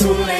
Soleil.